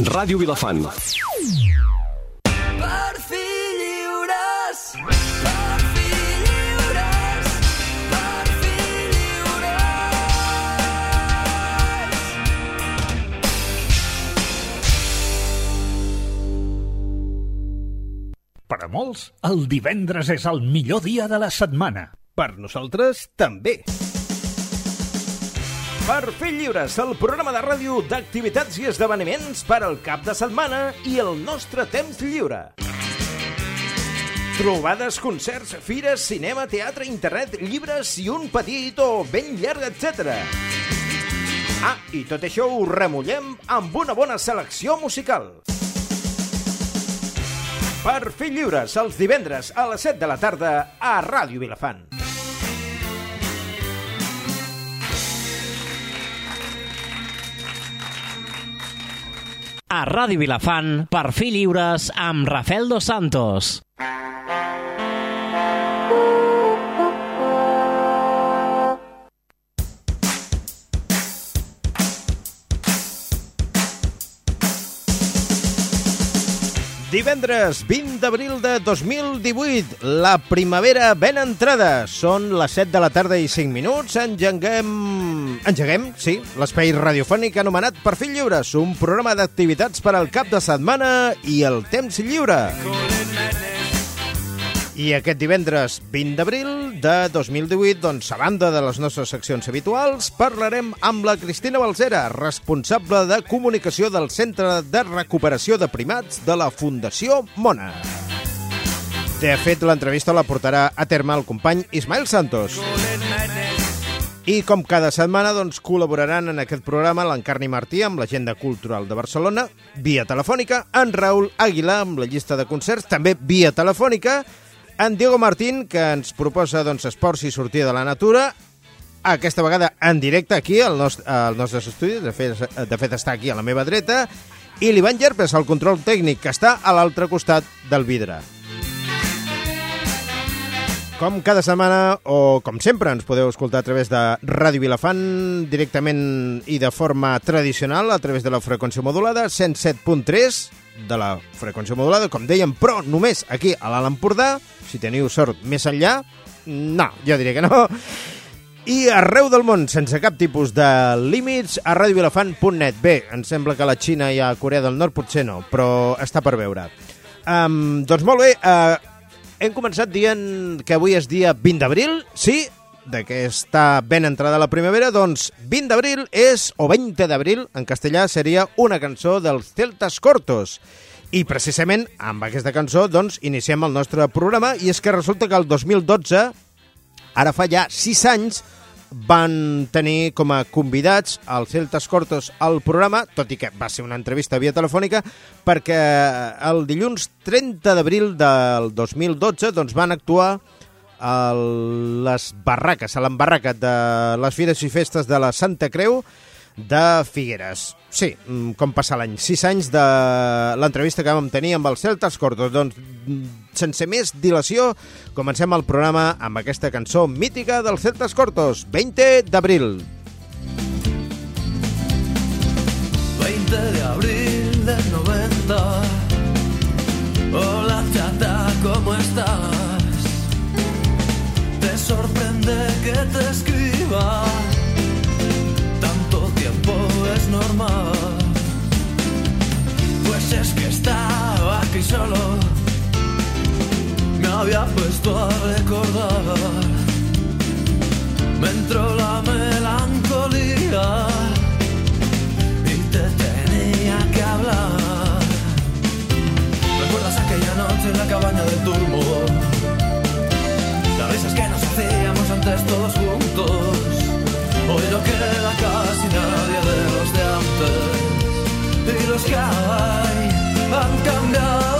Ràdio Vilafant. Per fi lliures, per fi lliures, per fi lliures. Per a molts, el divendres és el millor dia de la setmana. Per nosaltres, també. Per fer lliures, el programa de ràdio d'activitats i esdeveniments per al cap de setmana i el nostre temps lliure. Trobades, concerts, fires, cinema, teatre, internet, llibres i un petit o ben llarg, etc. Ah, i tot això ho remullem amb una bona selecció musical. Per fer lliures, els divendres a les 7 de la tarda a Ràdio Vilafant. A Ràdio Vilafant, per fi lliures amb Rafael Dos Santos. Divendres 20 d'abril de 2018, la primavera ben entrada. Són les 7 de la tarda i 5 minuts. Engeguem... Engeguem, sí, l'espai radiofònic anomenat Perfil Lliures, un programa d'activitats per al cap de setmana i el temps lliure. I aquest divendres 20 d'abril de 2018, doncs, a banda de les nostres seccions habituals, parlarem amb la Cristina Balzera, responsable de comunicació del Centre de Recuperació de Primats de la Fundació Mona. De fet, l'entrevista la portarà a terme el company Ismael Santos. I com cada setmana, doncs, col·laboraran en aquest programa l'Encarni Martí amb l'Agenda Cultural de Barcelona, via telefònica, en Raül Aguilar amb la llista de concerts, també via telefònica, en Diego Martín, que ens proposa doncs, esports i sortir de la natura, aquesta vegada en directe aquí al nostre, al nostre estudi, de fet, de fet està aquí a la meva dreta, i l'Ivan Llerpes, el control tècnic, que està a l'altre costat del vidre. Com cada setmana, o com sempre, ens podeu escoltar a través de Ràdio Vilafant, directament i de forma tradicional, a través de la freqüència modulada, 107.3 de la freqüència modulada, com dèiem, però només aquí a l'Alt Empordà, si teniu sort més enllà, no, jo diria que no, i arreu del món, sense cap tipus de límits, a radiovilafant.net. Bé, em sembla que la Xina i a Corea del Nord potser no, però està per veure. Um, doncs molt bé, uh, hem començat dient que avui és dia 20 d'abril, sí, de que està ben entrada la primavera, doncs 20 d'abril és, o 20 d'abril, en castellà seria una cançó dels Celtas Cortos. I precisament amb aquesta cançó doncs iniciem el nostre programa i és que resulta que el 2012, ara fa ja 6 anys, van tenir com a convidats als Celtas Cortos al programa, tot i que va ser una entrevista via telefònica, perquè el dilluns 30 d'abril del 2012 doncs, van actuar a les barraques, a l'embarraca de les Fires i Festes de la Santa Creu de Figueres. Sí, mm, com passa l'any. Sis anys de l'entrevista que vam tenir amb els Celtas Cortos. Doncs, mm, sense més dilació, comencem el programa amb aquesta cançó mítica dels Celtas Cortos, 20 d'abril. 20 de abril del 90. Hola chata, ¿cómo estás? Te sorprende que te. Pues es que estaba aquí solo. Me había puesto a recordar. Me entró la melancolía y te tenía que hablar. ¿Recuerdas aquella noche en la cabaña del turbo? Las risas que nos hacíamos antes todos juntos. Hoy no queda casi nadie de los de antes. Y los que hay han cambiado,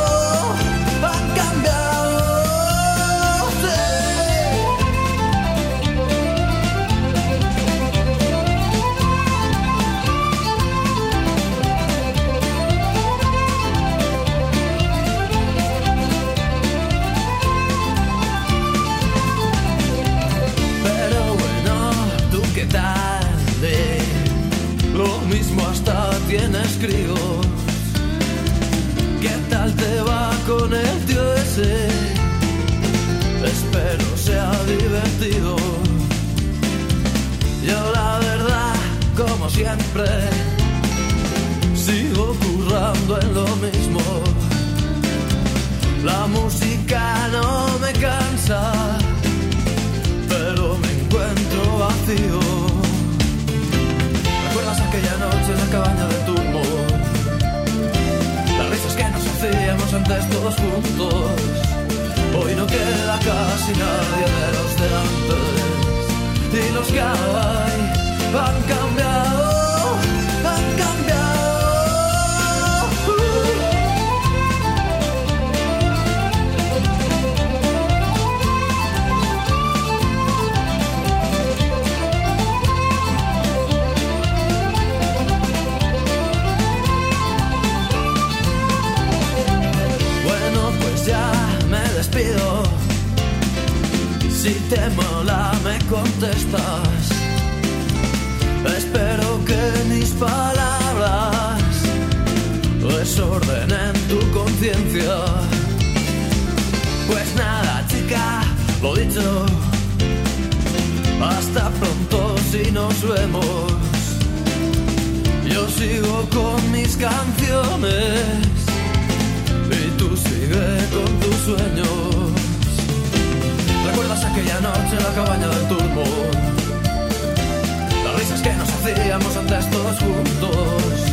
tienes críos. ¿Qué tal te va con el tío ese? Espero sea divertido. Yo la verdad, como siempre, sigo currando en lo mismo. La música no me cansa, pero me encuentro vacío. ¿Recuerdas aquella noche en la cabaña hacíamos antes todos juntos. Hoy no queda casi nadie de los de antes. Y los que hay han cambiado, Si te mola, me contestas. Espero que mis palabras desordenen tu conciencia. Pues nada, chica, lo dicho. Hasta pronto si nos vemos. Yo sigo con mis canciones y tú sigue con tus sueños. ¿Recuerdas aquella noche en la cabaña del turbo? Las risas que nos hacíamos antes todos juntos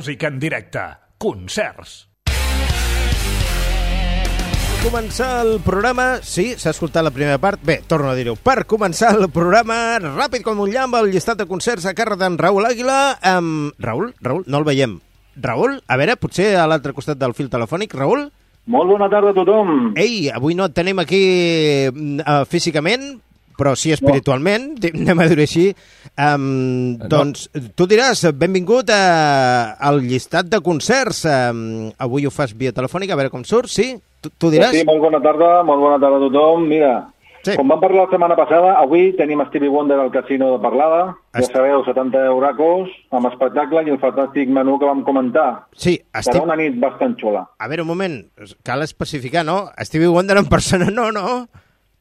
Música en directe. Concerts. començar el programa... Sí, s'ha escoltat la primera part. Bé, torno a dir-ho. Per començar el programa, ràpid com un llamp, el llistat de concerts a càrrec d'en Raül Àguila. Um, Raül? Raül? No el veiem. Raül? A veure, potser a l'altre costat del fil telefònic. Raül? Molt bona tarda a tothom. Ei, avui no et tenim aquí uh, físicament, però sí espiritualment, no. anem a dir-ho així. Um, doncs tu diràs, benvingut a, al llistat de concerts. Um, avui ho fas via telefònica, a veure com surt, sí? Tu, tu diràs? Sí, molt bona tarda, molt bona tarda a tothom. Mira, Sí. com vam parlar la setmana passada, avui tenim Stevie Wonder al Casino de Parlada. Ja sabeu, 70 euracos, amb espectacle i el fantàstic menú que vam comentar. Sí, Serà estic... una nit bastant xula. A veure, un moment, cal especificar, no? Stevie Wonder en persona, no, no?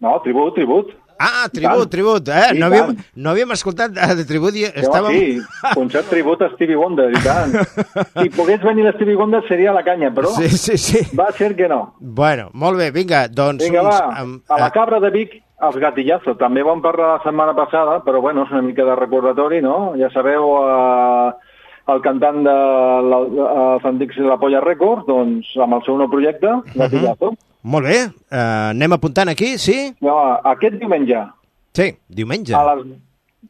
No, tribut, tribut. Ah, tribut, tribut, eh? I No havíem, tant. no havíem escoltat eh, de tribut i Estàvem... Sí, concert tribut a Stevie Wonder, i tant. Si pogués venir la Stevie Wonder seria la canya, però Sí, sí, sí. va ser que no. Bueno, molt bé, vinga, doncs... Vinga, uns, va, amb- a la eh, cabra de Vic, els gatillazos. També vam parlar la setmana passada, però bueno, és una mica de recordatori, no? Ja sabeu, eh, el cantant de la, els antics de la Polla Records, doncs amb el seu nou projecte, Gatillazo. Molt bé, eh, anem apuntant aquí, sí? No, aquest diumenge, Sí, diumenge. a les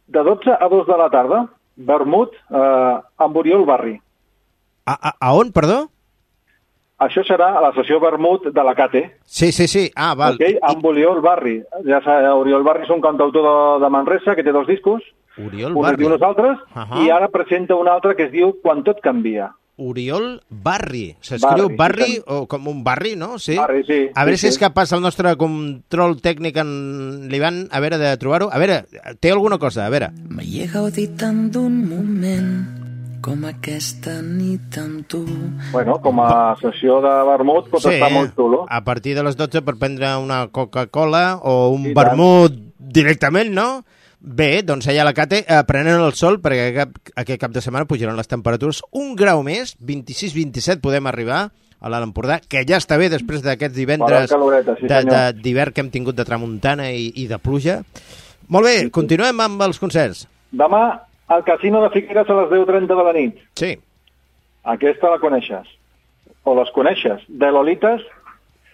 de 12 a 2 de la tarda, Vermut, eh, amb Oriol Barri. A, a, a on, perdó? Això serà a la sessió Vermut de la Cate, Sí, sí, sí. Ah, val. okay? amb Oriol Barri. Ja sabeu, Oriol Barri és un cantautor de, de Manresa que té dos discos, Oriol un es Barri. diu Nosaltres, Ahà. i ara presenta un altre que es diu Quan tot canvia. Oriol Barri. S'escriu Barri, Barri, sí, o com un barri, no? Sí. Barri, sí, A veure sí, si és sí. capaç el nostre control tècnic en l'Ivan, a veure, de trobar-ho. A veure, té alguna cosa, a veure. Me llega gaudit tant d'un moment com aquesta nit amb tu. Bueno, com a sessió de vermut pot estar molt xulo. a partir de les 12 per prendre una Coca-Cola o un I tant. vermut directament, no? Bé, doncs allà a la Cate eh, prenent el sol perquè cap, aquest cap de setmana pujaran les temperatures un grau més, 26-27 podem arribar a l'Alt Empordà, que ja està bé després d'aquests divendres sí, d'hivern que hem tingut de tramuntana i, i de pluja. Molt bé, continuem amb els concerts. Demà al Casino de Figueres a les 10.30 de la nit. Sí, Aquesta la coneixes. O les coneixes. De Lolites,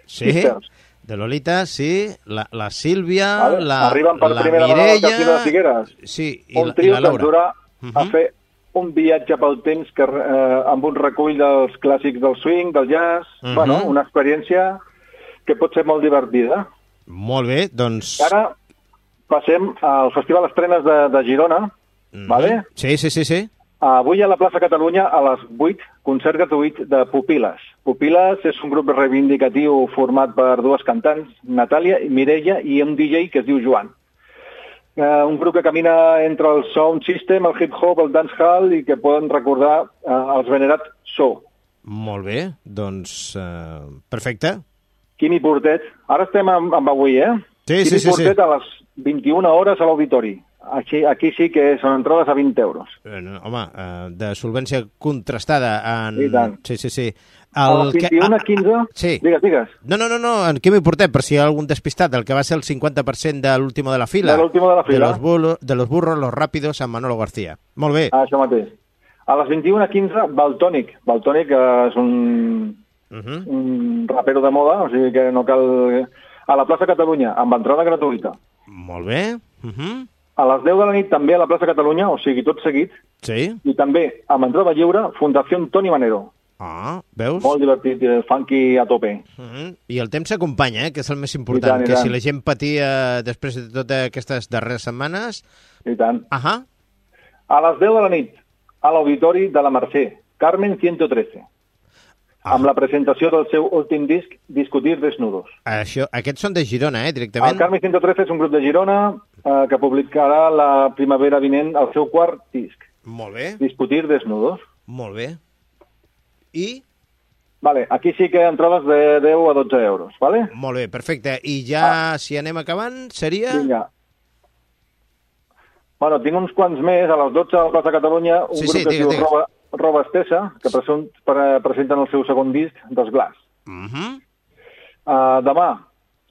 sí. Sisters. De Lolita, sí, la, la Sílvia, Vale. la, Arriben per la primera vegada al Casino de Mireia... Figueres. Sí, i, un la, i trio la que Laura. ens durà a Mhm. fer un viatge pel temps que, eh, amb un recull dels clàssics del swing, del jazz, Mhm. bueno, una experiència que pot ser molt divertida. Molt bé, doncs... Ara passem al Festival Estrenes de, de Girona, Mhm. vale? Sí, sí, sí, sí. Avui a la plaça Catalunya a les 8, concert gratuït de Pupiles. Pupiles és un grup reivindicatiu format per dues cantants, Natàlia i Mireia, i un DJ que es diu Joan. Eh, un grup que camina entre el sound system, el hip-hop, el dancehall i que poden recordar eh, els venerats So. Molt bé, doncs... Uh, perfecte. Quimi Portet. Ara estem amb, amb avui, eh? Sí, Quimi sí, sí, Portet sí. a les 21 hores a l'auditori. Aquí, aquí sí que són entrades a 20 euros. Eh, no, home, uh, de solvència contrastada en... I tant. Sí, sí, sí. A les 21 a 15... sí. Digues, digues. No, no, no, no, en què m'hi portem? Per si hi ha algun despistat, el que va ser el 50% de l'último de la fila. De l'último de la fila. De los, burros, de los burros, los rápidos, San Manolo García. Molt bé. Ah, això mateix. A les 21 a 15, Baltònic. Baltònic eh, és un, Uh -huh. un rapero de moda, o sigui que no cal... A la plaça Catalunya, amb entrada gratuïta. Molt bé. Uh -huh. A les 10 de la nit també a la plaça Catalunya, o sigui, tot seguit, Sí. i també amb entrada lliure, Fundació Toni Manero. Ah, veus? Molt divertit, eh, funky a tope. Uh -huh. I el temps s'acompanya, eh? que és el més important, tant, i que tant. si la gent patia després de totes aquestes darreres setmanes... I tant. Ahà, A les 10 de la nit, a l'auditori de la Mercè, Carmen 113, Ah. amb la presentació del seu últim disc, Discutir desnudos. això, aquests són de Girona, eh, El directament? Carmen 113 és un grup de Girona eh, que publicarà la primavera vinent el seu quart disc, Molt bé, Discutir desnudos. molt bé. I? Vale, aquí sí que entrades de 10 a 12 euros, vale? Molt bé, perfecte. I ja, si anem acabant, seria... Vinga. Bueno, tinc uns quants més, a les 12 a la plaça Catalunya, un Sí, grup sí, que es digues, diu digues. Roba, Roba Estesa, que present, pre presenten el seu segon disc, Desglàs. Uh -huh. Uh, demà,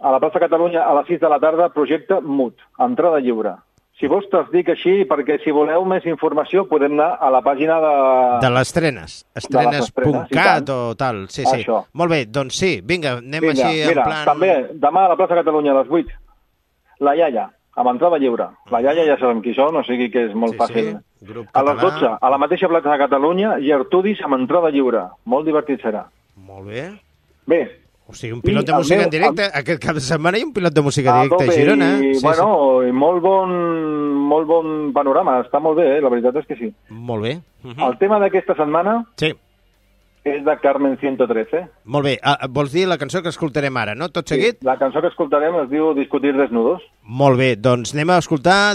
a la plaça Catalunya, a les 6 de la tarda, projecte MUT, entrada lliure. Si vols te'ls dic així, perquè si voleu més informació podem anar a la pàgina de... De les i Estrenes.cat o tal. Sí, sí. Això. Molt bé, doncs sí, vinga, anem Vinga, així mira, en plan... també, demà a la plaça Catalunya, a les 8, la iaia, amb entrada lliure. La iaia ja sabem qui són, o sigui que és molt Sí, fàcil. sí, grup A les català. 12, a la mateixa plaça de Catalunya, Gertudis amb entrada lliure. Molt divertit serà. Molt bé. Bé, O sigui, un pilot I de el música meu- en directe. Aquest cap de setmana hi ha un pilot de música a directe a tope, Girona. i, Sí, bueno, i molt bon, molt bon panorama, està molt bé, eh? la veritat és que sí. sí. Molt bé. Uh -huh. El tema d'aquesta setmana Sí, és de Carmen 113. molt bé. Ah, vols dir la cançó que escoltarem ara, no? Tot seguit? La cançó que escoltarem es diu Discutir desnudos. Molt bé, doncs anem a escoltar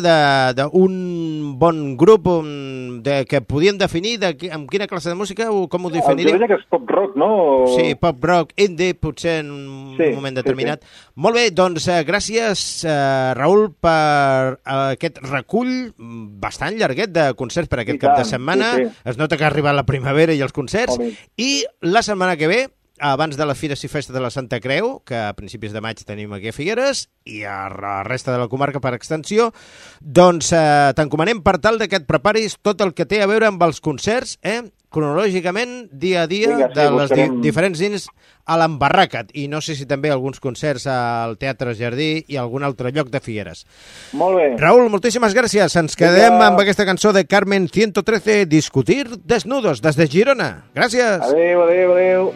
d'un bon grup um, de, que podíem definir de, amb quina classe de música o com ho Jo definiríem. diria que és pop rock, no? Sí, pop rock, indie, potser en un Sí, moment sí, determinat. Molt bé, doncs eh, gràcies, eh, Raül, per eh, aquest recull mm, bastant llarguet de concerts per aquest I cap de tant, setmana. sí, sí. Es nota que ha arribat la primavera i els concerts. Bé. I la setmana que ve, abans de la Fires i Festa de la Santa Creu, que a principis de maig tenim aquí a Figueres, i a la resta de la comarca per extensió, doncs eh, t'encomanem per tal que et preparis tot el que té a veure amb els concerts, eh? Cronològicament, dia a dia, Vinga, sí, de les di buscarem- diferents dins a l'embarracat, i no sé si també alguns concerts al Teatre Jardí i algun altre lloc de Figueres. Molt bé. Raül, moltíssimes gràcies. Ens quedem Vinga. amb aquesta cançó de Carmen 113, Discutir desnudos, des de Girona. Gràcies. Adéu, adéu, adéu.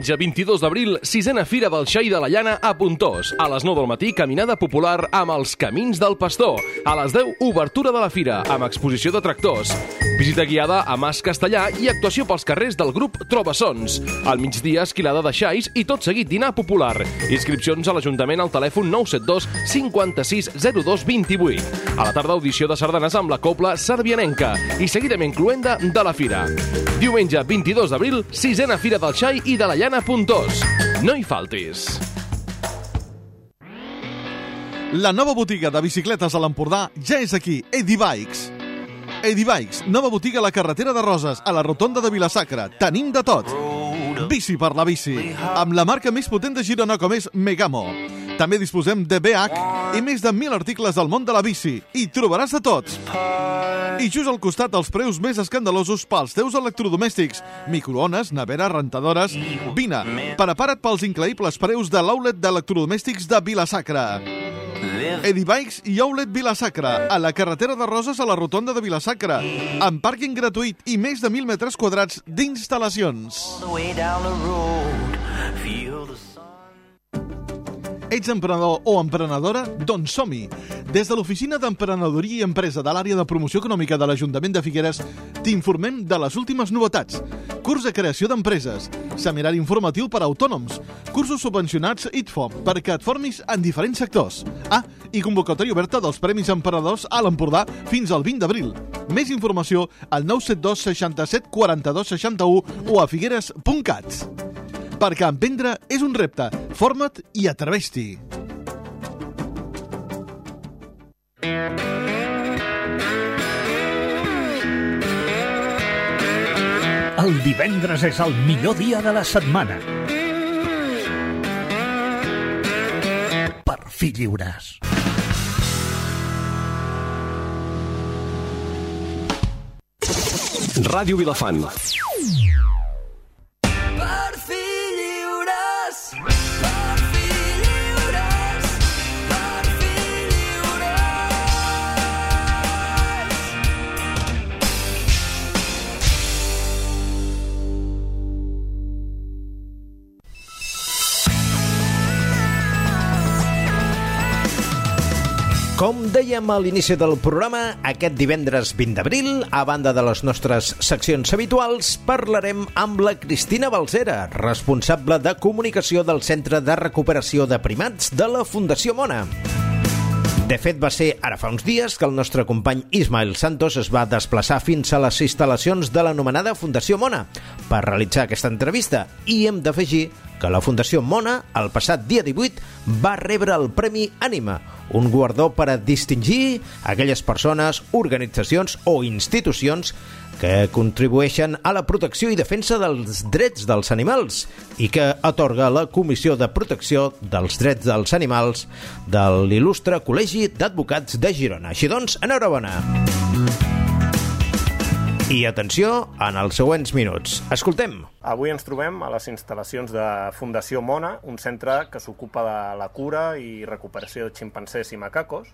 Diumenge 22 d'abril, sisena Fira del Xai de la Llana a Puntós. A les 9 del matí, caminada popular amb els Camins del Pastor. A les 10, obertura de la fira, amb exposició de tractors. Visita guiada a Mas Castellà i actuació pels carrers del grup Trobassons. Al migdia, esquilada de xais i tot seguit dinar popular. Inscripcions a l'Ajuntament al telèfon 972 56 02 28. A la tarda, audició de sardanes amb la copla Sarbianenca i seguidament cluenda de la fira. Diumenge 22 d'abril, sisena Fira del Xai i de la Llana Puntós. No hi faltis. La nova botiga de bicicletes a l'Empordà ja és aquí, Edi Bikes. Edi Bikes, nova botiga a la carretera de Roses, a la rotonda de Vilasacra. Tenim de tot. Bici per la bici, amb la marca més potent de Girona com és Megamo. També disposem de BH i més de 1.000 articles del món de la bici. I trobaràs de tots. I just al costat els preus més escandalosos pels teus electrodomèstics. Microones, neveres, rentadores... Vine, prepara't pels increïbles preus de l'outlet d'electrodomèstics de Vilasacra. Edibikes i Outlet Vilasacra, a la carretera de Roses a la rotonda de Vilasacra, amb pàrquing gratuït i més de 1.000 metres quadrats d'instal·lacions. Ets emprenedor o emprenedora? Doncs som-hi! Des de l'Oficina d'Emprenedoria i Empresa de l'àrea de promoció econòmica de l'Ajuntament de Figueres t'informem de les últimes novetats. Curs de creació d'empreses, seminari informatiu per a autònoms, cursos subvencionats ITFO perquè et formis en diferents sectors. Ah, i convocatòria oberta dels Premis Emperadors a l'Empordà fins al 20 d'abril. Més informació al 972 67 42 61 o a figueres.cat. Perquè emprendre és un repte. Forma't i atreveix-t'hi. El divendres és el millor dia de la setmana. Per fi lliures. Ràdio Vilafant. Com dèiem a l'inici del programa, aquest divendres 20 d'abril, a banda de les nostres seccions habituals, parlarem amb la Cristina Balsera, responsable de comunicació del Centre de Recuperació de Primats de la Fundació Mona. De fet, va ser ara fa uns dies que el nostre company Ismael Santos es va desplaçar fins a les instal·lacions de l'anomenada Fundació Mona per realitzar aquesta entrevista i hem d'afegir que la Fundació Mona, el passat dia 18, va rebre el Premi Ànima, un guardó per a distingir aquelles persones, organitzacions o institucions que contribueixen a la protecció i defensa dels drets dels animals i que atorga la Comissió de Protecció dels Drets dels Animals de l'il·lustre Col·legi d'Advocats de Girona. Així doncs, enhorabona! I atenció en els següents minuts. Escoltem. Avui ens trobem a les instal·lacions de Fundació Mona, un centre que s'ocupa de la cura i recuperació de ximpancers i macacos,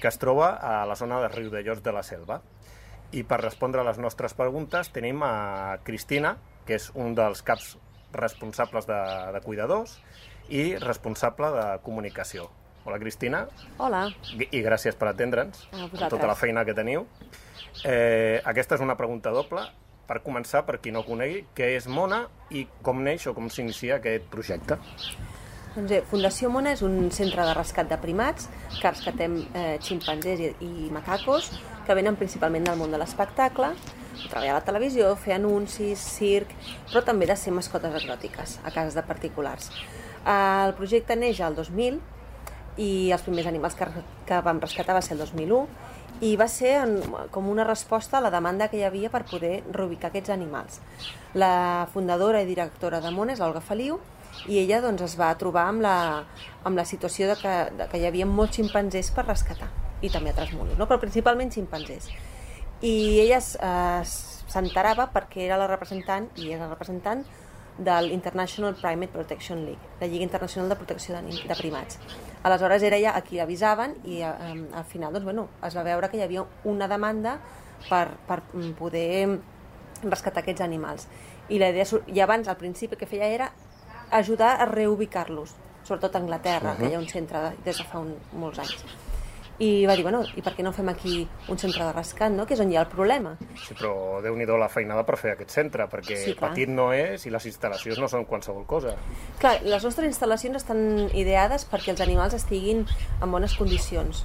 que es troba a la zona de Riudellots de la Selva. I per respondre a les nostres preguntes tenim a Cristina, que és un dels caps responsables de, de cuidadors i responsable de comunicació. Hola, Cristina. Hola. I, i gràcies per atendre'ns, A amb vosaltres. tota la feina que teniu. Eh, aquesta és una pregunta doble. Per començar, per qui no conegui, què és Mona i com neix o com s'inicia aquest projecte? Doncs bé, Fundació Mona és un centre de rescat de primats que rescatem eh, ximpanzés i, i macacos que venen principalment del món de l'espectacle, treballar a la televisió, fer anuncis, circ, però també de ser mascotes exòtiques a cases de particulars. Eh, el projecte neix al 2000 i els primers animals que, que vam rescatar va ser el 2001 i va ser en, com una resposta a la demanda que hi havia per poder reubicar aquests animals. La fundadora i directora de Mona és l'Olga Feliu i ella doncs, es va trobar amb la, amb la situació de que, de que hi havia molts ximpanzés per rescatar i també altres monos, no? però principalment ximpanzés. I ella eh, perquè era la representant i és la representant del International Primate Protection League, la Lliga Internacional de Protecció de, de Primats. Aleshores era ella a qui avisaven i eh, al final doncs, bueno, es va veure que hi havia una demanda per, per mm, poder rescatar aquests animals. I la idea, i abans, al principi, que feia era ajudar a reubicar-los, sobretot a Anglaterra, uh -huh. que hi ha un centre de, des de fa un, molts anys. I va dir, bueno, i per què no fem aquí un centre de rescat, no? que és on hi ha el problema? Sí, però déu nhi la feinada per fer aquest centre, perquè Sí, clar. petit no és i les instal·lacions no són qualsevol cosa. Clar, les nostres instal·lacions estan ideades perquè els animals estiguin en bones condicions.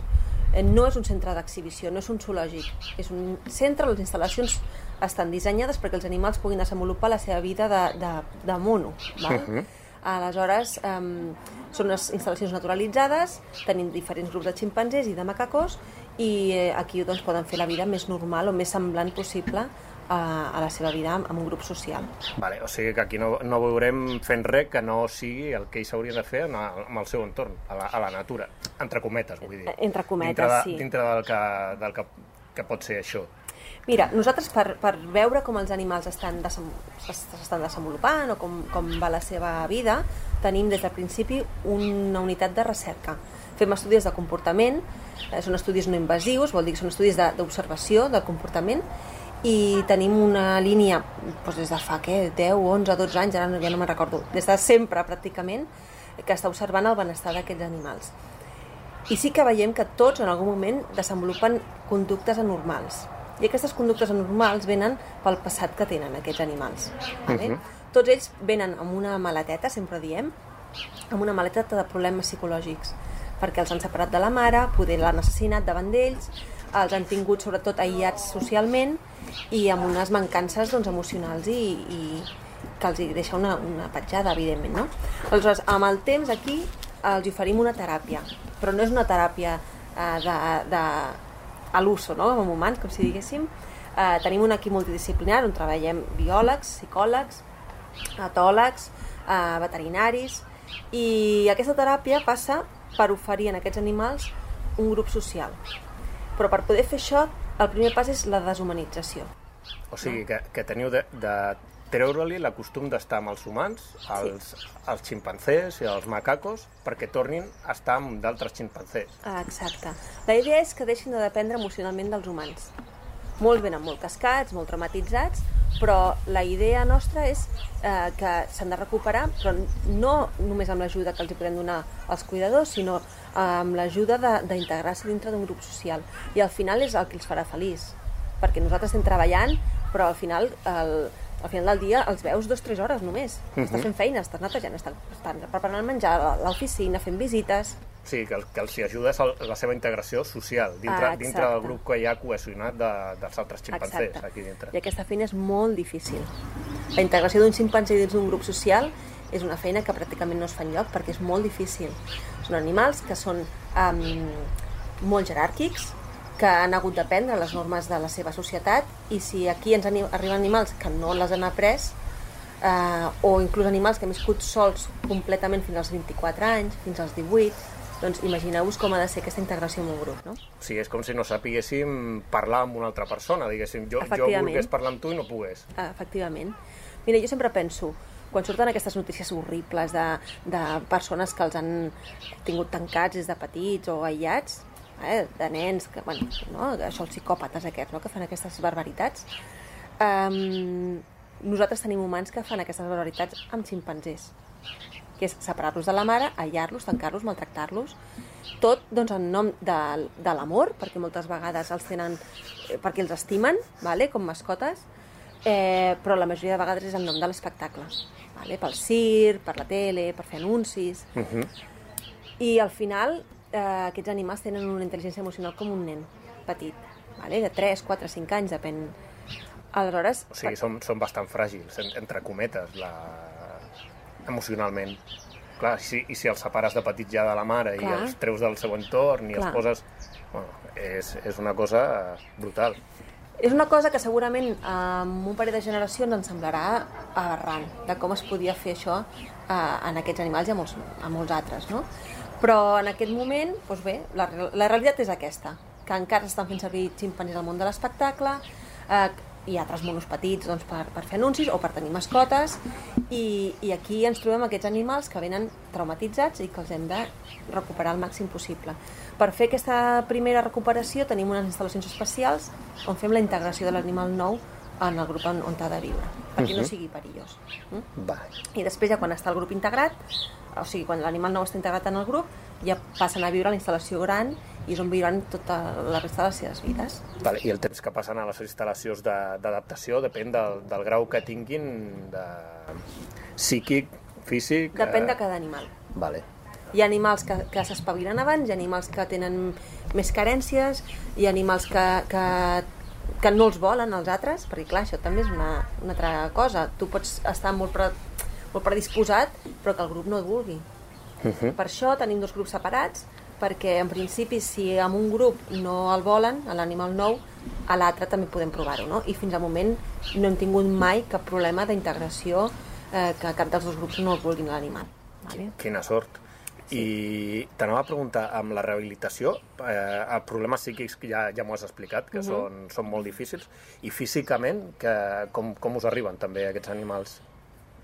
Eh, No és un centre d'exhibició, no és un zoològic. És un centre, les instal·lacions estan dissenyades perquè els animals puguin desenvolupar la seva vida de, de, de mono. Val? Mhm. Aleshores, um, són unes instal·lacions naturalitzades, tenim diferents grups de ximpanzés i de macacos, i eh, aquí doncs, poden fer la vida més normal o més semblant possible a, a la seva vida amb, un grup social. Vale, o sigui que aquí no, no veurem fent res que no sigui el que ells haurien de fer en el seu entorn, a la, a la natura, entre cometes, vull dir. Entre cometes, dintre de, sí. Dintre del que, del que, que pot ser això. Mira, nosaltres per, per veure com els animals estan s'estan desenvolupant o com, com va la seva vida, tenim des del principi una unitat de recerca. Fem estudis de comportament, eh, són estudis no invasius, vol dir que són estudis de- d'observació del comportament, i tenim una línia doncs des de fa què, 10, 11, 12 anys, ara ja no me'n recordo, des de sempre pràcticament, que està observant el benestar d'aquests animals. I sí que veiem que tots en algun moment desenvolupen conductes anormals. I aquestes conductes anormals venen pel passat que tenen aquests animals. Vale? Mhm. Tots ells venen amb una maleteta, sempre diem, amb una maleteta de problemes psicològics, perquè els han separat de la mare, poder l'han assassinat davant d'ells, els han tingut sobretot aïllats socialment i amb unes mancances doncs, emocionals i, i que els deixa una, una petjada, evidentment. No? Aleshores, amb el temps aquí els oferim una teràpia, però no és una teràpia eh, de, de, a l'uso, no? amb humans, com si diguéssim. Eh, tenim un equip multidisciplinar on treballem biòlegs, psicòlegs, etòlegs, eh, veterinaris, i aquesta teràpia passa per oferir en aquests animals un grup social. Però per poder fer això, el primer pas és la deshumanització. O sigui, que, que teniu de, de treure-li la costum d'estar amb els humans, els, els ximpanzés i els macacos, perquè tornin a estar amb d'altres ximpanzés. Ah, Exacte. La idea és que deixin de dependre emocionalment dels humans. Molts venen molt cascats, molt traumatitzats, però la idea nostra és eh, que s'han de recuperar, però no només amb l'ajuda que els hi podem donar als cuidadors, sinó amb l'ajuda de- d'integrar-se dintre d'un grup social. I al final és el que els farà feliç, perquè nosaltres estem treballant, però al final, el, al final del dia els veus dues o tres hores només. Mhm. Estàs fent feina, estàs netejant, estan, estan preparant el menjar a l'oficina, fent visites... Sigui, que el que els és el, la seva integració social dintre, Ah, dintre del grup que hi ha cohesionat de, dels altres ximpancers Exacte. aquí dintre. I aquesta feina és molt difícil. La integració d'un ximpanzé dins d'un grup social és una feina que pràcticament no es fa enlloc perquè és molt difícil. Són animals que són um, molt jeràrquics, que han hagut d'aprendre les normes de la seva societat i si aquí ens arriben animals que no les han après eh, o inclús animals que han viscut sols completament fins als 24 anys, fins als 18, doncs imagineu-vos com ha de ser aquesta integració en un grup, no? Sigui, és com si no sapiguéssim parlar amb una altra persona, diguéssim. Jo, jo volgués parlar amb tu i no pogués. Ah, efectivament. Mira, jo sempre penso, quan surten aquestes notícies horribles de, de persones que els han tingut tancats des de petits o aïllats, eh, de nens, que, bueno, no, això els psicòpates aquests, no, que fan aquestes barbaritats, um, nosaltres tenim humans que fan aquestes barbaritats amb ximpanzés que és separar-los de la mare, aïllar-los, tancar-los, maltractar-los, tot doncs, en nom de, de l'amor, perquè moltes vegades els tenen eh, perquè els estimen, vale, com mascotes, eh, però la majoria de vegades és en nom de l'espectacle, vale, pel circ, per la tele, per fer anuncis, Uh -huh. i al final eh, aquests animals tenen una intel·ligència emocional com un nen petit, vale, de 3, 4, 5 anys, depèn. Aleshores, O sigui, són, són bastant fràgils, en, entre cometes, la... emocionalment. Clar, si, i si els separes de petits ja de la mare Clar. i els treus del seu entorn i Clar. els poses... Bueno, és, és una cosa brutal. És una cosa que segurament amb un parell de generacions ens semblarà aberrant, de com es podia fer això eh, en aquests animals i a molts, a molts altres, no? Però en aquest moment, doncs bé, la, la realitat és aquesta, que encara s'estan fent servir ximpanzés al món de l'espectacle, eh, i altres monos petits doncs, per, per fer anuncis o per tenir mascotes, i, i aquí ens trobem aquests animals que venen traumatitzats i que els hem de recuperar al màxim possible. Per fer aquesta primera recuperació tenim unes instal·lacions especials on fem la integració de l'animal nou en el grup on, on ha de viure, perquè no Mhm. sigui perillós. Mm? Va. I després ja quan està el grup integrat, o sigui, quan l'animal nou està integrat en el grup, ja passen a viure a la instal·lació gran i és on viuran tota la resta de les seves vides. Vale, I el temps que passen a les instal·lacions de- d'adaptació depèn del, del grau que tinguin de psíquic, físic... Depèn de eh, cada animal. Vale. Hi ha animals que, que s'espavilen abans, hi ha animals que tenen més carències, hi ha animals que, que, que no els volen els altres, perquè clar, això també és una, una altra cosa. Tu pots estar molt, pre, molt predisposat, però que el grup no et vulgui. Uh -huh. Per això tenim dos grups separats, perquè en principi si en un grup no el volen, a l'animal nou, a l'altre també podem provar-ho, no? I fins al moment no hem tingut mai cap problema d'integració eh, que cap dels dos grups no el vulguin l'animal. Vale? Quina sort. I t'anava a preguntar, amb la rehabilitació, eh, els problemes psíquics que ja, ja m'ho has explicat, que Mhm. són, són molt difícils, i físicament, que, com, com us arriben també aquests animals?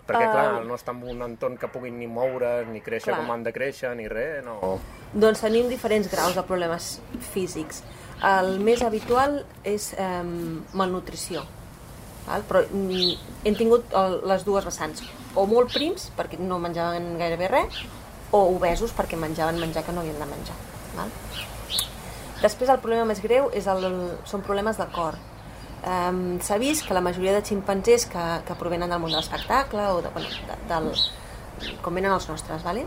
Perquè, Ah. clar, no està en un entorn que puguin ni moure, ni créixer Clar. com han de créixer, ni res, no... Doncs tenim diferents graus de problemes físics. El més habitual és eh, malnutrició. Val? Però mm, hem tingut les dues vessants. O molt prims, perquè no menjaven gairebé res, o obesos, perquè menjaven menjar que no havien de menjar. Val? Després el problema més greu és el, són problemes de cor. Um, S'ha vist que la majoria de ximpanzés que, que provenen del món de l'espectacle o de, bueno, de, del, com venen els nostres, vale?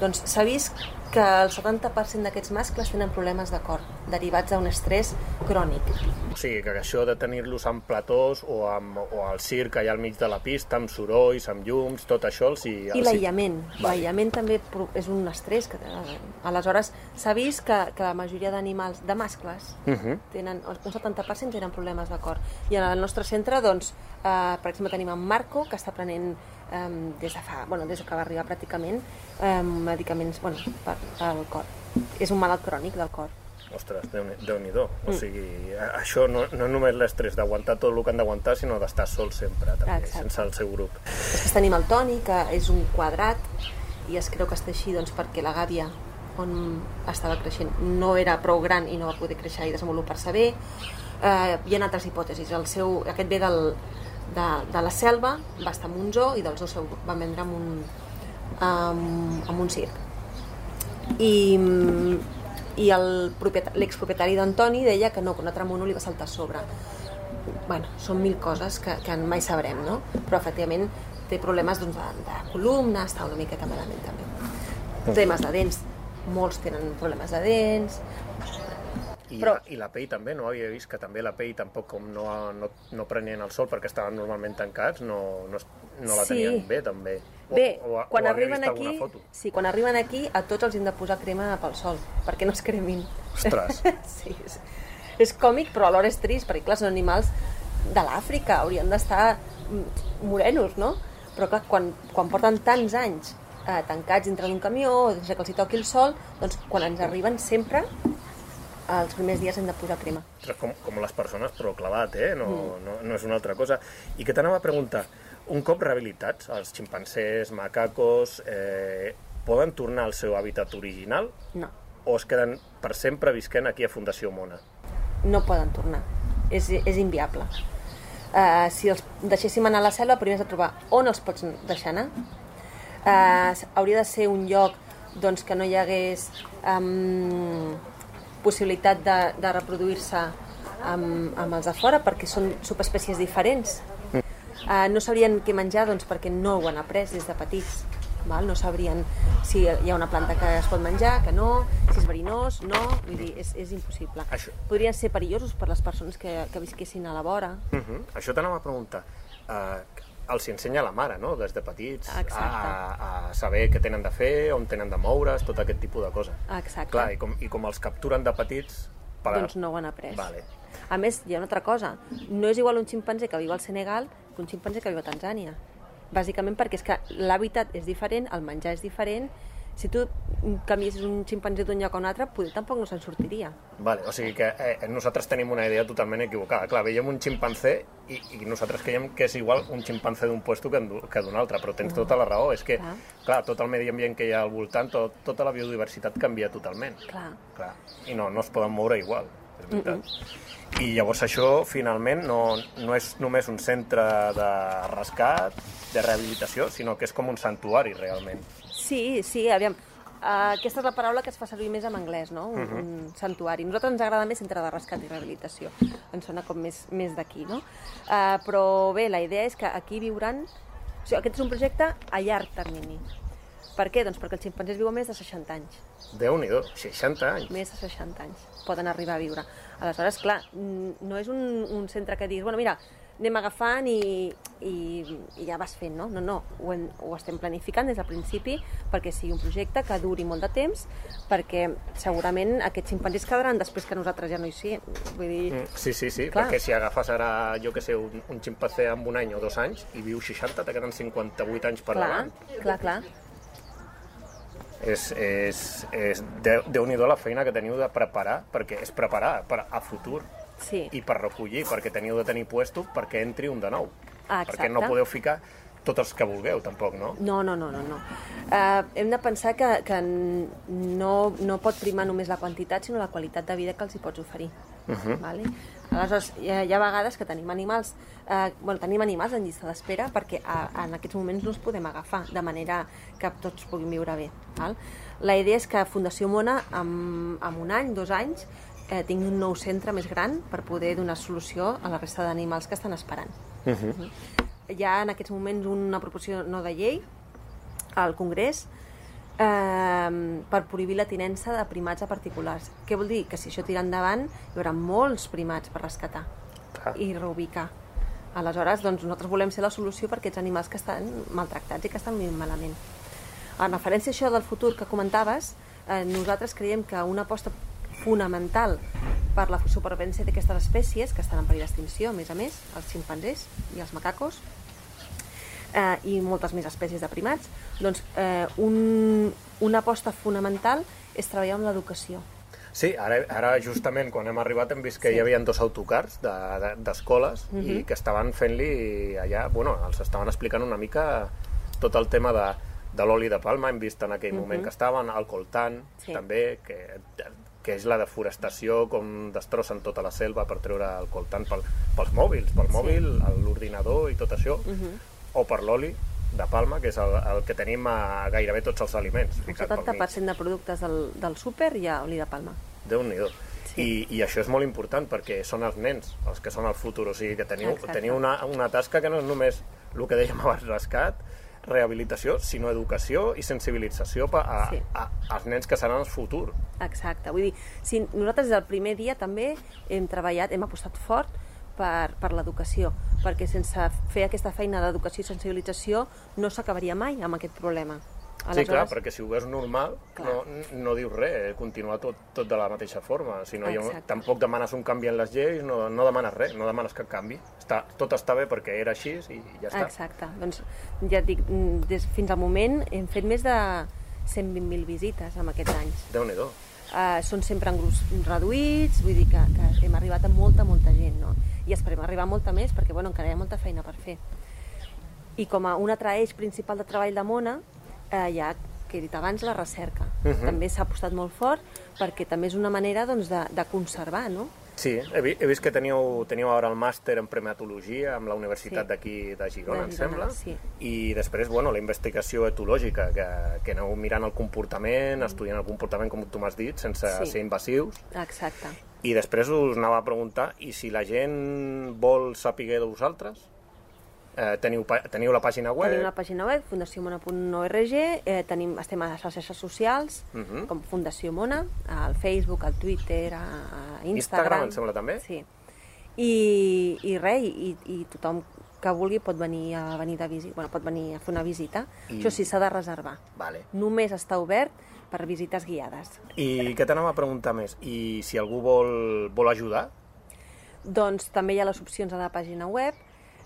doncs s'ha vist que el 70% d'aquests mascles tenen problemes de cor derivats d'un estrès crònic. O sigui, que això de tenir-los en platós o, amb, o al circ allà al mig de la pista, amb sorolls, amb llums, tot això els hi... I els hi- l'aïllament. L'aïllament també és un estrès. Que, aleshores, s'ha vist que, que la majoria d'animals, de mascles, Mhm. tenen, un 70% tenen problemes de cor. I en el nostre centre, doncs, eh, per exemple, tenim en Marco, que està prenent eh, des de fa, bueno, des que va arribar pràcticament, eh, medicaments bueno, per, pel cor. És un malalt crònic del cor. Ostres, Déu-n'hi- Déu-n'hi-do. O Mm. sigui, a- això no, no només l'estrès d'aguantar tot el que han d'aguantar, sinó d'estar sol sempre, també, Exacte. sense el seu grup. Després tenim el Toni, que és un quadrat, i es creu que està així doncs, perquè la gàbia on estava creixent no era prou gran i no va poder créixer i desenvolupar-se bé. Eh, hi ha altres hipòtesis. El seu, aquest ve del, de, de la selva va estar en un zoo i del zoo se'l van vendre en un, um, en un circ. I, i l'expropietari d'Antoni deia que no, que una tremono li va saltar a sobre. bueno, són mil coses que, que mai sabrem, no? Però efectivament té problemes doncs, de, de columna, està una miqueta malament també. Temes de dents, molts tenen problemes de dents, I, Però- I la pell també, no havia vist que també la pell tampoc com no, no, no prenien el sol perquè estaven normalment tancats, no, no, no la Sí. tenien bé també. Bé, o, o, quan o arriben aquí, sí, quan arriben aquí a tots els hem de posar crema pel sol, perquè no es cremin. Ostres. sí, és, és còmic, però alhora és trist, perquè clar, són animals de l'Àfrica, haurien d'estar mm, morenos, no? Però clar, quan, quan porten tants anys eh, tancats dintre d'un camió, o sense que els hi toqui el sol, doncs quan ens arriben sempre, els primers dies hem de posar crema. Com, com les persones, però clavat, eh? No, Mm. no, no és una altra cosa. I que t'anava a preguntar, un cop rehabilitats, els ximpancers, macacos, eh, poden tornar al seu hàbitat original No, o es queden per sempre visquent aquí a Fundació Mona? no poden tornar. És, és inviable. Uh, si els deixéssim anar a la selva, primer has de trobar on els pots deixar anar. Uh, hauria de ser un lloc doncs, que no hi hagués um, possibilitat de, de reproduir-se amb, amb els de fora perquè són subespècies diferents. Uh, no sabrien què menjar doncs, perquè no ho han après des de petits. Val? No sabrien si hi ha una planta que es pot menjar, que no, si és verinós, no, vull dir, és, és impossible. Això- Podrien ser perillosos per les persones que, que visquessin a la vora. Uh -huh. Això t'anava a preguntar. Uh, els ensenya la mare, no?, des de petits, a, Exacte. a, a saber què tenen de fer, on tenen de moure's, tot aquest tipus de coses. Exacte. Clar, i com, i com els capturen de petits... Per... Doncs no ho han après. Vale. A més, hi ha una altra cosa. No és igual un ximpanzé que viu al Senegal que un ximpanzé que viu a Tanzània. Bàsicament perquè és que l'hàbitat és diferent, el menjar és diferent, si tu canviessis un ximpanzé d'un lloc a un altre, poder tampoc no se'n sortiria. Vale, o sigui que eh, nosaltres tenim una idea totalment equivocada. Clar, veiem un ximpanzé i, i nosaltres creiem que és igual un ximpanzé d'un puesto que, que d'un altre, però tens tota la raó. És que, Clar. clar, tot el medi ambient que hi ha al voltant, tot, tota la biodiversitat canvia totalment. Clar. Clar. I no, no es poden moure igual, és veritat. I llavors això, finalment, no, no és només un centre de rescat, de rehabilitació, sinó que és com un santuari, realment. Sí, sí, aviam. Uh, aquesta és la paraula que es fa servir més en anglès, no? Un, Mhm. un santuari. A nosaltres ens agrada més centre de rescat i rehabilitació. Ens sona com més, més d'aquí, no? Uh, però bé, la idea és que aquí viuran... O sigui, aquest és un projecte a llarg termini. Per què? Doncs perquè els ximpanzés viuen més de 60 anys. Déu-n'hi-do, 60 anys. Més de 60 anys poden arribar a viure. Aleshores, clar, no és un, un centre que diguis, bueno, mira, anem agafant i, i, i ja vas fent, no? No, no, ho, hem, ho estem planificant des del principi perquè sigui un projecte que duri molt de temps, perquè segurament aquests ximpanzés quedaran després que nosaltres ja no hi siguem. Vull dir, Mm, Sí, sí, sí, Clar. perquè si agafes ara, jo que sé, un, un ximpancé amb un any o dos anys i viu 60, te queden 58 anys per clar, davant. clar, clar. És, és, és de, Déu-n'hi-do la feina que teniu de preparar, perquè és preparar per, a futur Sí. i per recollir, perquè teniu de tenir puesto perquè entri un de nou. Ah, perquè no exacte. podeu ficar tots els que vulgueu, tampoc, no? No, no, no, no. no. Uh, hem de pensar que, que no, no pot primar només la quantitat, sinó la qualitat de vida que els hi pots oferir. Mhm. Vale? Aleshores, hi ha, hi ha vegades que tenim animals, eh, bueno, tenim animals en llista d'espera perquè a, en aquests moments no els podem agafar, de manera que tots puguin viure bé. Val? La idea és que Fundació Mona, en, en un any, dos anys, eh, tingui un nou centre més gran per poder donar solució a la resta d'animals que estan esperant. Mhm. Hi ha en aquests moments una proposició no de llei al Congrés eh, per prohibir la tinença de primats a particulars. Què vol dir? Que si això tira endavant hi haurà molts primats per rescatar Clar. i reubicar. Aleshores, doncs, nosaltres volem ser la solució per aquests animals que estan maltractats i que estan vivint malament. En referència a això del futur que comentaves, eh, nosaltres creiem que una aposta fonamental per la supervivència d'aquestes espècies, que estan en perill d'extinció, a més a més, els ximpanzés i els macacos, eh, i moltes més espècies de primats, doncs eh, un, una aposta fonamental és treballar amb l'educació. Sí, ara, ara justament quan hem arribat hem vist que Sí. hi havia dos autocars d'escoles de, d'escoles i Mhm. que estaven fent-li allà, bueno, els estaven explicant una mica tot el tema de, de l'oli de palma, hem vist en aquell Mhm. moment que estaven, el coltant Sí. també, que, que és la deforestació, com destrossen tota la selva per treure el coltant pel, pels mòbils, pel mòbil, l'ordinador i tot això, Uh -huh. o per l'oli de palma, que és el, el que tenim a gairebé tots els aliments. El ficat pel mig. 70% de productes del, del súper hi ha oli de palma. Déu-n'hi-do. I, I això és molt important perquè són els nens els que són el futur, o sigui que teniu, Exacte. teniu una, una tasca que no és només el que dèiem abans, rescat, rehabilitació, sinó educació i sensibilització pa, a, Sí. a, als nens que seran el futur. Exacte, vull dir, si nosaltres des del primer dia també hem treballat, hem apostat fort per, per l'educació, perquè sense fer aquesta feina d'educació i sensibilització no s'acabaria mai amb aquest problema. Sí, clar, perquè si ho veus normal, no, no dius res, eh, continua tot, tot de la mateixa forma. Si no, Exacte. tampoc demanes un canvi en les lleis, no, no demanes res, no demanes cap canvi. Està, tot està bé perquè era així i ja està. Exacte, doncs ja et dic, mm, des, fins al moment hem fet més de 120.000 visites en aquests anys. Déu-n'hi-do. Uh, són sempre en grups reduïts, vull dir que, que hem arribat a molta, molta gent, no? I esperem arribar a molta més, perquè bueno, encara hi ha molta feina per fer. I com a un altre eix principal de treball de Mona, eh, hi ha, que he dit abans, la recerca. Mhm. També s'ha apostat molt fort, perquè també és una manera doncs, de, de conservar, no? Sí, he, vi, he vist que teníeu, teníeu ara el màster en prematologia amb la Universitat Sí. d'aquí de Girona, De em sembla. sí. I després, bueno, la investigació etològica, que, que aneu mirant el comportament, estudiant el comportament, com tu m'has dit, sense Mm. Sí. ser invasius. Exacte. I després us anava a preguntar, i si la gent vol saber de vosaltres? Eh, teniu, teniu la pàgina web? Tenim una pàgina web, fundaciomona.org, eh, tenim, estem a les xarxes socials, Mhm. com Fundació Mona, al Facebook, al Twitter, a, a Instagram. Instagram, em sembla, també? Sí. I, i res, i, i tothom que vulgui pot venir a venir de visita, bueno, pot venir a fer una visita. I- Això sí, s'ha de reservar. Vale. Només està obert per visites guiades. I què t'anava a preguntar més? I si algú vol, vol ajudar? Doncs també hi ha les opcions a la pàgina web,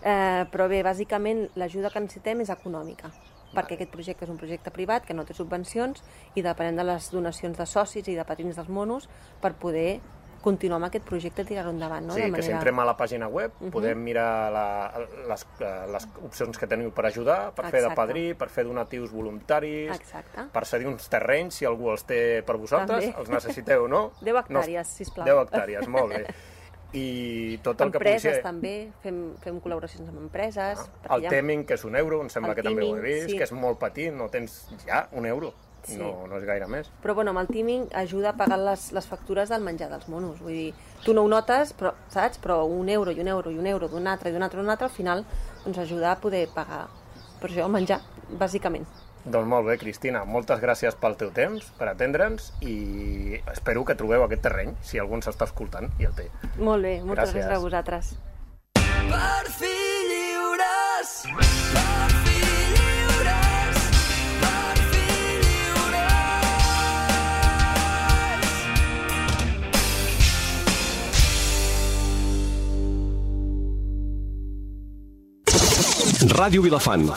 eh, però bé, bàsicament l'ajuda que necessitem és econòmica, perquè aquest projecte és un projecte privat que no té subvencions i depenem de les donacions de socis i de padrins dels monos per poder continuar amb aquest projecte i tirar-ho endavant. No? sí, de que si entrem a la pàgina web Mhm. podem mirar la, les, les opcions que teniu per ajudar, per fer de Exacte. padrí, per fer donatius voluntaris, Exacte. per cedir uns terrenys, si algú els té per vosaltres, També. els necessiteu, no? 10 No- hectàrees, sisplau. 10 hectàrees, molt bé. I tot el que pugui empreses ser... també, fem, fem col·laboracions amb empreses. perquè El ha- Teming, que és un euro, em sembla El que també ho he Teaming, vist, sí. que és molt petit, no tens ja un euro, Sí. no, no és gaire més. Però bueno, amb el teaming ajuda a pagar les, les factures del menjar dels monos. Vull dir, tu no ho notes, però, saps? Però un euro i un euro i un euro d'un altre i d'un altre i d'un altre, al final ens ajuda a poder pagar per això el menjar, bàsicament. Doncs molt bé, Cristina, moltes gràcies pel teu temps, per atendre'ns i espero que trobeu aquest terreny, si algú ens està escoltant i el té. Molt bé, moltes Gràcies. gràcies, a vosaltres. Per fi lliures, per fi lliures, per fi lliures. Ràdio Vilafant.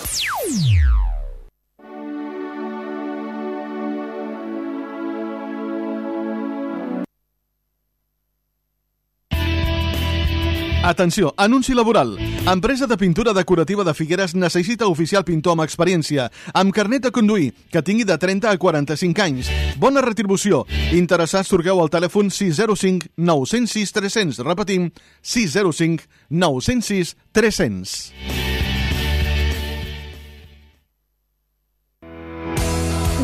Atenció, anunci laboral. Empresa de pintura decorativa de Figueres necessita oficial pintor amb experiència, amb carnet de conduir, que tingui de 30 a 45 anys. Bona retribució. Interessats, truqueu al telèfon 605 906 300. Repetim, 605 906 300.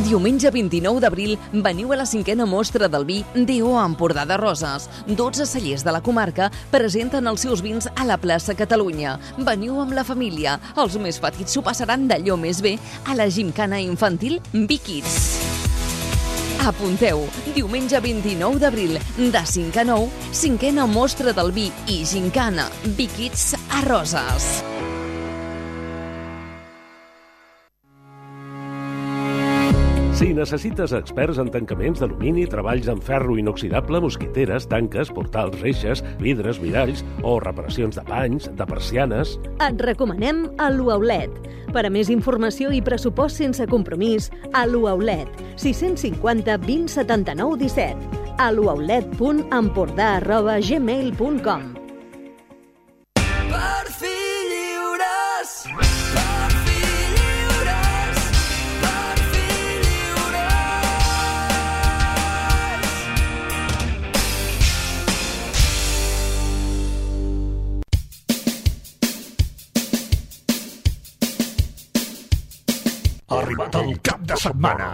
Diumenge 29 d'abril veniu a la cinquena mostra del vi D.O. Empordà de Roses. 12 cellers de la comarca presenten els seus vins a la plaça Catalunya. Veniu amb la família. Els més petits s'ho passaran d'allò més bé a la gimcana infantil Vikids. Apunteu, diumenge 29 d'abril, de 5 a 9, cinquena mostra del vi i gincana Vikids a Roses. Si necessites experts en tancaments d'alumini, treballs en ferro inoxidable, mosquiteres, tanques, portals, reixes, vidres, miralls o reparacions de panys, de persianes... Et recomanem a l'Uaulet. Per a més informació i pressupost sense compromís, a l'Uaulet. 650 20 79 17. a l'uaulet.empordà arroba gmail.com Per fi lliures, arribat el cap de setmana.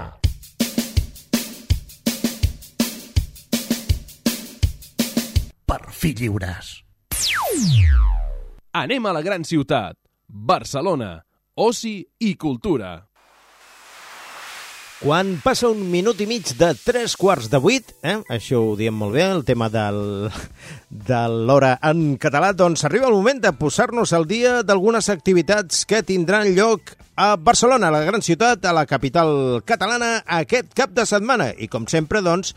Per fi lliures. Anem a la gran ciutat, Barcelona. Oci i cultura. Quan passa un minut i mig de tres quarts de vuit, eh? això ho diem molt bé, el tema del, de l'hora en català, doncs arriba el moment de posar-nos al dia d'algunes activitats que tindran lloc a Barcelona, la gran ciutat, a la capital catalana, aquest cap de setmana. I com sempre, doncs,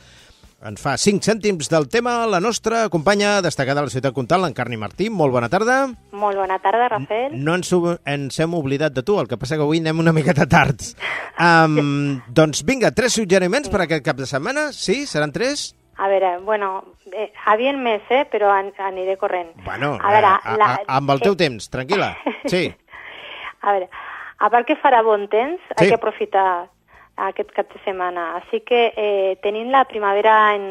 ens fa 5 cèntims del tema la nostra companya destacada de la ciutat comtal, l'Encarni Martí. Molt bona tarda. Molt bona tarda, Rafael. No ens, ens hem oblidat de tu, el que passa que avui anem una miqueta tard. Um, doncs vinga, tres suggeriments per aquest cap de setmana. Sí, seran tres? A veure, bueno, eh, havien més, eh, però an aniré corrent. Bueno, a veure, eh, a, la, a, amb el teu temps, tranquil·la. Sí. a veure, a part que farà bon temps, Sí. hay que aprofitar aquest cap de setmana. Així que eh, tenim la primavera en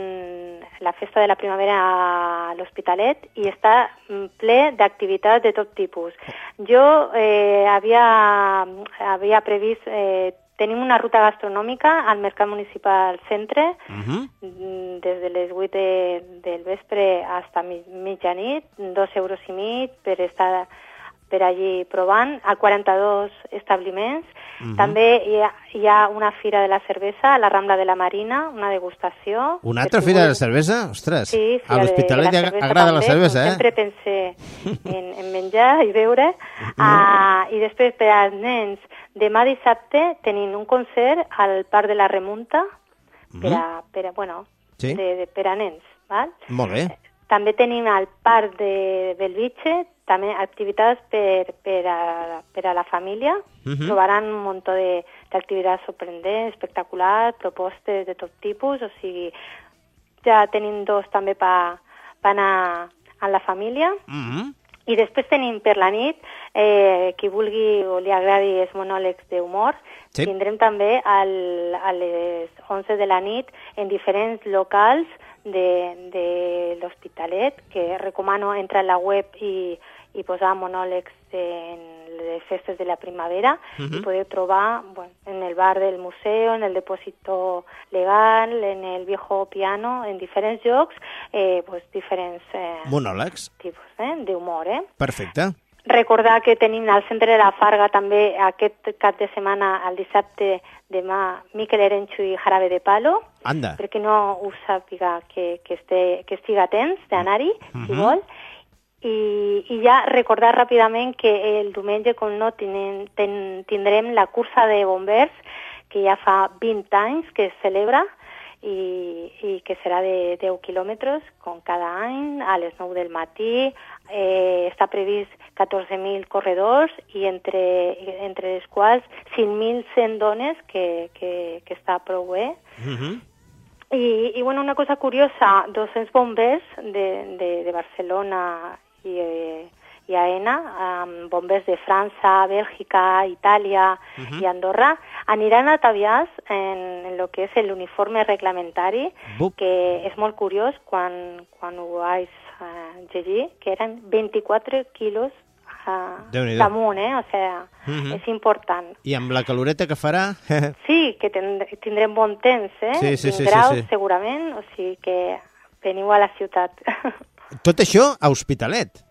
la festa de la primavera a l'Hospitalet i està mm, ple d'activitats de tot tipus. Jo eh, havia, havia previst... Eh, tenim una ruta gastronòmica al Mercat Municipal Centre, mm, des de les 8 de, del vespre fins mi, mitjanit, dos euros i mig per estar per allí provant, a 42 establiments. Mhm. També hi ha, hi ha una fira de la cervesa a la Rambla de la Marina, una degustació. Una altra fira de vol- cervesa? Ostres, Sí, a l'Hospitalet ja la cervesa agrada la també, cervesa, com eh? Sempre pensé en, en menjar i beure. Ah, I després, per als nens, demà dissabte tenim un concert al Parc de la Remunta per a, per a, bueno, Sí. de, de, per a nens. Val? Molt bé. També tenim al Parc de Belvitge també activitats per, per, a, per a la família. Mhm. Trobaran un munt de- d'activitats sorprendents, espectaculars, propostes de tot tipus, o sigui, ja tenim dos també per pa anar amb la família. Mm I després tenim per la nit, eh, qui vulgui o li agradi els monòlegs d'humor, Sí. tindrem també al, a les 11 de la nit en diferents locals de, de l'Hospitalet, que recomano entrar a la web i, i posar monòlegs en les festes de la primavera Mhm. i poder trobar bueno, en el bar del museu, en el depósito legal, en el viejo piano, en diferents llocs, eh, pues, diferents eh, Monòlegs. tipus eh, d'humor. Eh? Perfecte. Recordar que tenim al centre de la Farga també aquest cap de setmana, el dissabte, demà, Miquel Erenxu i Jarabe de Palo, Anda. perquè no ho sàpiga que, que, este, que estigui atents d'anar-hi, si Mhm. vol. I, I ja recordar ràpidament que el diumenge, com no, tenen, ten, tindrem la cursa de bombers, que ja fa 20 anys que es celebra, i, i que serà de 10 quilòmetres com cada any, a les 9 del matí. Eh, està previst 14.000 corredors i entre, entre les quals 5.100 dones, que, que, que està prou bé. I, i bueno, una cosa curiosa, 200 bombers de, de, de Barcelona i, eh, i AENA, amb bombers de França, Bèlgica, Itàlia Mhm. i Andorra, aniran ataviats en, en lo que és l'uniforme reglamentari, Bup. que és molt curiós quan, quan ho vaig eh, llegir, que eren 24 quilos Déu-n'hi-do. damunt, eh? O sigui, Mhm. és important. I amb la caloreta que farà... Sí, que ten, tindrem bon temps, eh? Sí, sí, sí, 20 sí, graus, sí. segurament, o sigui que veniu a la ciutat. Tot això a Hospitalet.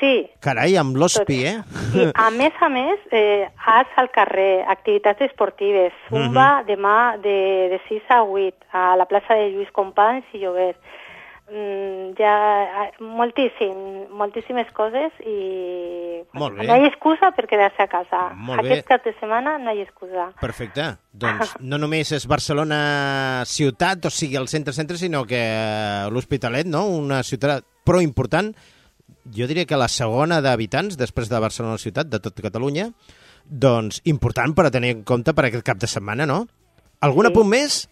sí, Carai, amb l'hospi, eh? i a més a més, eh, arts al carrer, activitats esportives, zumba demà de, de 6 a 8 a la plaça de Lluís Companys i Llobet. Mm, ja, eh, moltíssim, moltíssimes coses i Molt bé. no hi ha excusa per quedar-se a casa. Molt bé. Aquest cap de setmana no hi ha excusa. Perfecte. Doncs no només és Barcelona ciutat, o sigui, el centre-centre, sinó que eh, l'Hospitalet, no? Una ciutat prou important, jo diria que la segona d'habitants, després de Barcelona ciutat, de tot Catalunya, doncs important per a tenir en compte per aquest cap de setmana, no? Algun Sí. apunt més?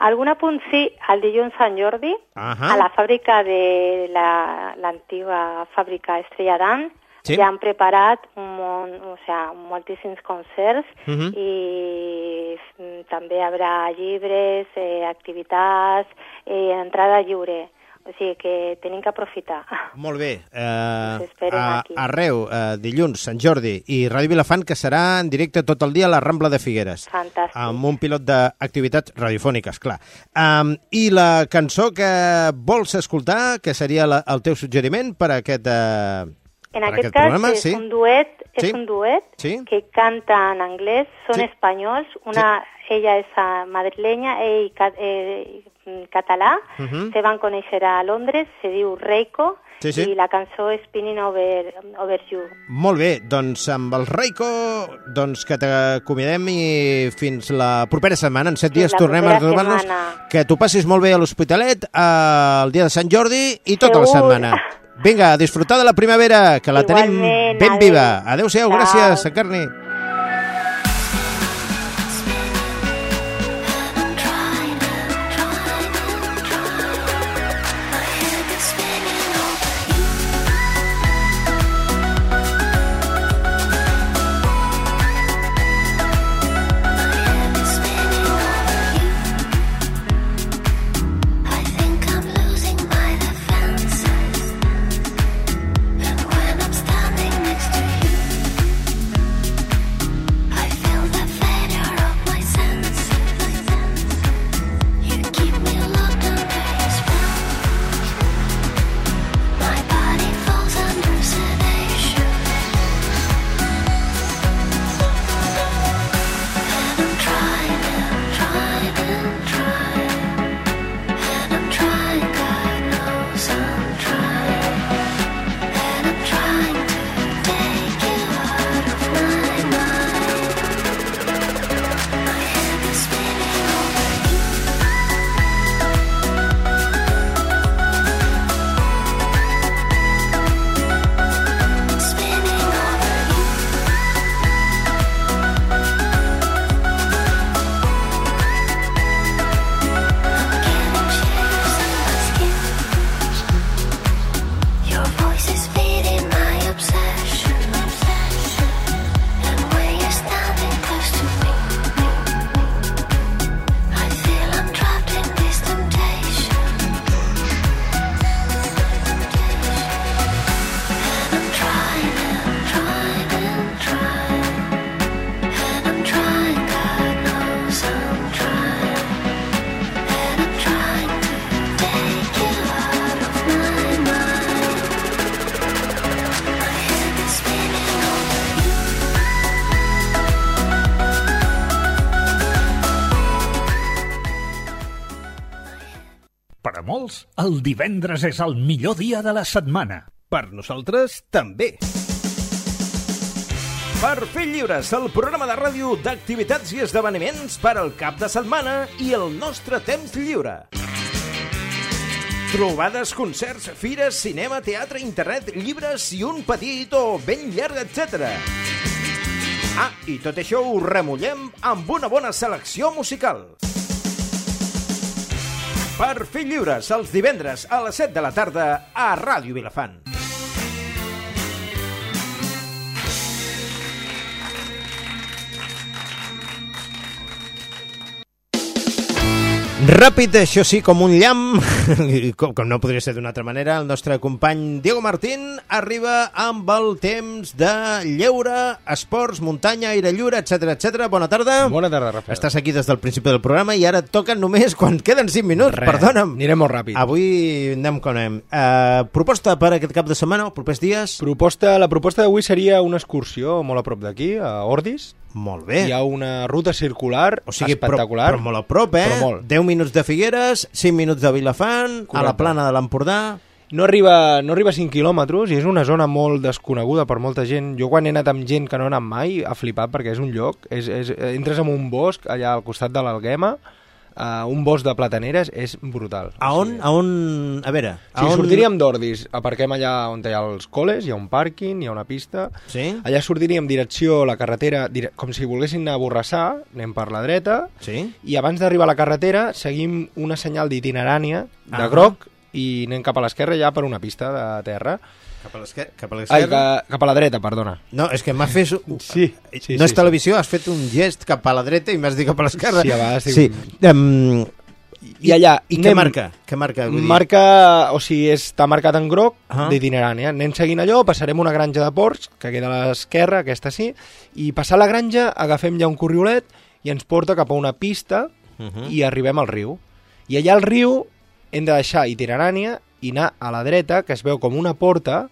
Algun apunt sí, el dilluns Sant Jordi, Ahà. a la fàbrica de la- l'antiga fàbrica Estrella d'An, Sí. ja han preparat un mon, o sea, moltíssims concerts Mhm. i mm, també hi haurà llibres, eh, activitats, eh, entrada lliure. O sigui que tenim que aprofitar. Molt bé. Eh, a, aquí. arreu, eh, dilluns, Sant Jordi i Ràdio Vilafant, que serà en directe tot el dia a la Rambla de Figueres. Fantàstic. Amb un pilot d'activitats radiofòniques, clar. Um, I la cançó que vols escoltar, que seria la, el teu suggeriment per a aquest, eh, En per aquest aquest cas programa? és sí? un duet, és Sí. un duet Sí? que canta en anglès, són Sí. espanyols, una, ella és uh, madrilenya, ell ca, eh, català, Mhm. se van conèixer a Londres, se diu Reiko, Sí, sí. i la cançó és Spinning Over, over You. Molt bé, doncs amb el Reiko, doncs que t'acomiadem i fins la propera setmana. En set dies la tornem a trobar-nos. Que t'ho passis molt bé a l'Hospitalet eh, el dia de Sant Jordi i tota la Segur. setmana. Vinga, a disfrutar de la primavera, que la tenim Igualment, ben adéu. viva. Adéu-siau, gràcies, Encarni. Your el divendres és el millor dia de la setmana. Per nosaltres, també. Per fer lliures, el programa de ràdio d'activitats i esdeveniments per al cap de setmana i el nostre temps lliure. Trobades, concerts, fires, cinema, teatre, internet, llibres i un petit o ben llarg, etc. Ah, i tot això ho remullem amb una bona selecció musical. Per fer lliures els divendres a les 7 de la tarda a Ràdio Vilafant. Ràpid, això sí, com un llamp, com, com no podria ser d'una altra manera, el nostre company Diego Martín arriba amb el temps de lleure, esports, muntanya, aire lliure, etc etc. Bona tarda. Bona tarda, Rafael. Estàs aquí des del principi del programa i ara et toquen només quan queden 5 minuts, Res, perdona'm. anirem molt ràpid. Avui anem com anem. Uh, proposta per aquest cap de setmana o propers dies? Proposta, la proposta d'avui seria una excursió molt a prop d'aquí, a Ordis. Molt bé. Hi ha una ruta circular O sigui, però, espectacular. però molt a prop, eh? Però molt. 10 minuts de Figueres, 5 minuts de Vilafant, a la Correcte. plana de l'Empordà... No arriba, no arriba a 5 quilòmetres i és una zona molt desconeguda per molta gent. Jo quan he anat amb gent que no he anat mai, ha flipat perquè és un lloc. És, és, entres en un bosc allà al costat de l'Alguema, uh, un bosc de plataneres, és brutal. A on? A on... A veure... Si a on... sortiríem d'Ordis, aparquem allà on hi ha els col·les, hi ha un pàrquing, hi ha una pista. Sí? Allà sortiríem direcció a la carretera, dire... com si volguessin anar a Borrassà, anem per la dreta, sí? i abans d'arribar a la carretera seguim una senyal d'itinerània de Ah. groc i anem cap a l'esquerra ja per una pista de terra. Cap a l'esquerra? Cap a Ai, que, cap a la dreta, perdona. No, és que m'ha fet... Sí, sí, no sí, és televisió, has fet un gest cap a la dreta i m'has dit cap a l'esquerra. Sí, a vegades dic- Sí. Um, I allà I què marca? Què marca? Vull dir? Marca, o sigui, està marcat en groc Ah. d'itinerània. Anem seguint allò, passarem una granja de porcs, que queda a l'esquerra, aquesta sí, i passar la granja agafem ja un corriolet i ens porta cap a una pista Mhm. i arribem al riu. I allà al riu hem de deixar itinerània i anar a la dreta, que es veu com una porta,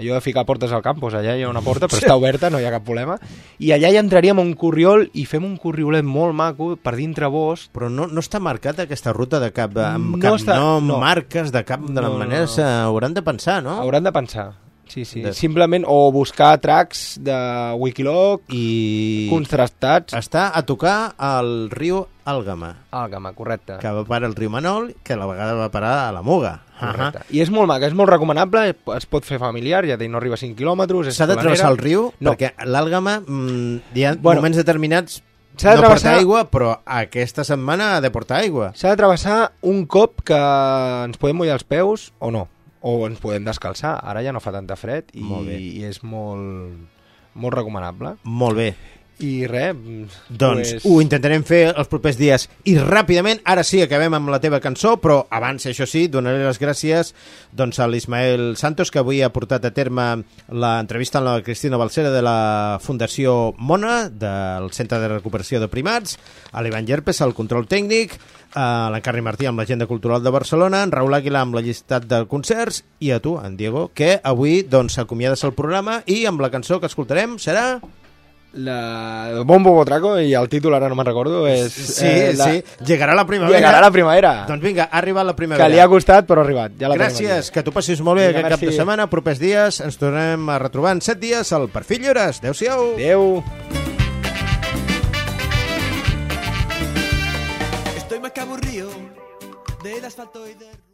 allò de ficar portes al camp, doncs allà hi ha una porta, però està oberta, no hi ha cap problema, i allà hi entraríem a un corriol i fem un corriolet molt maco per dintre bosc. Però no, no està marcat aquesta ruta de cap, amb No cap està- nom, no. marques, de cap de No, les no, maneres, no. eh, hauran de pensar, no? Hauran de pensar. Sí, sí. De- Simplement, o buscar tracks de Wikiloc I... contrastats. Està a tocar al riu Àlgama, Àlgama, correcte. que va parar al riu Manol, que a la vegada va parar a la Muga. Correcte. I és molt maca, és molt recomanable, es pot fer familiar, ja no arriba a 5 quilòmetres. S'ha de travessar el riu, No. perquè l'Àlgama mm, hi ha Bueno, moments determinats s'ha de no travessar- porta aigua, però aquesta setmana ha de portar aigua. S'ha de travessar un cop que ens podem mullar els peus o no, o ens podem descalçar. Ara ja no fa tanta fred i, Molt i és molt, molt recomanable. Molt bé. I res... Doncs pues... ho intentarem fer els propers dies. I ràpidament, ara sí, acabem amb la teva cançó, però abans, això sí, donaré les gràcies doncs, a l'Ismael Santos, que avui ha portat a terme l'entrevista amb la Cristina Balcera de la Fundació Mona, del Centre de Recuperació de Primats, a l'Ivan Llerpes, al control tècnic, a l'Encarni Martí amb l'Agenda Cultural de Barcelona, en Raül Àguila amb la llistat de concerts, i a tu, en Diego, que avui doncs, acomiades el programa i amb la cançó que escoltarem serà... La Bombo Botraco i el títol ara no me'n recordo és... Sí, eh, la... sí, llegarà la primavera. Llegarà la primavera. Doncs vinga, ha arribat la primavera. Que li ha costat, però ha arribat. Ja la Gràcies, que tu passis molt bé Vinga, aquest cap de merci. setmana. Propers dies ens tornem a retrobar en set dies al Perfil Llores. Adéu-siau. Adéu. Estoy más del asfalto y del...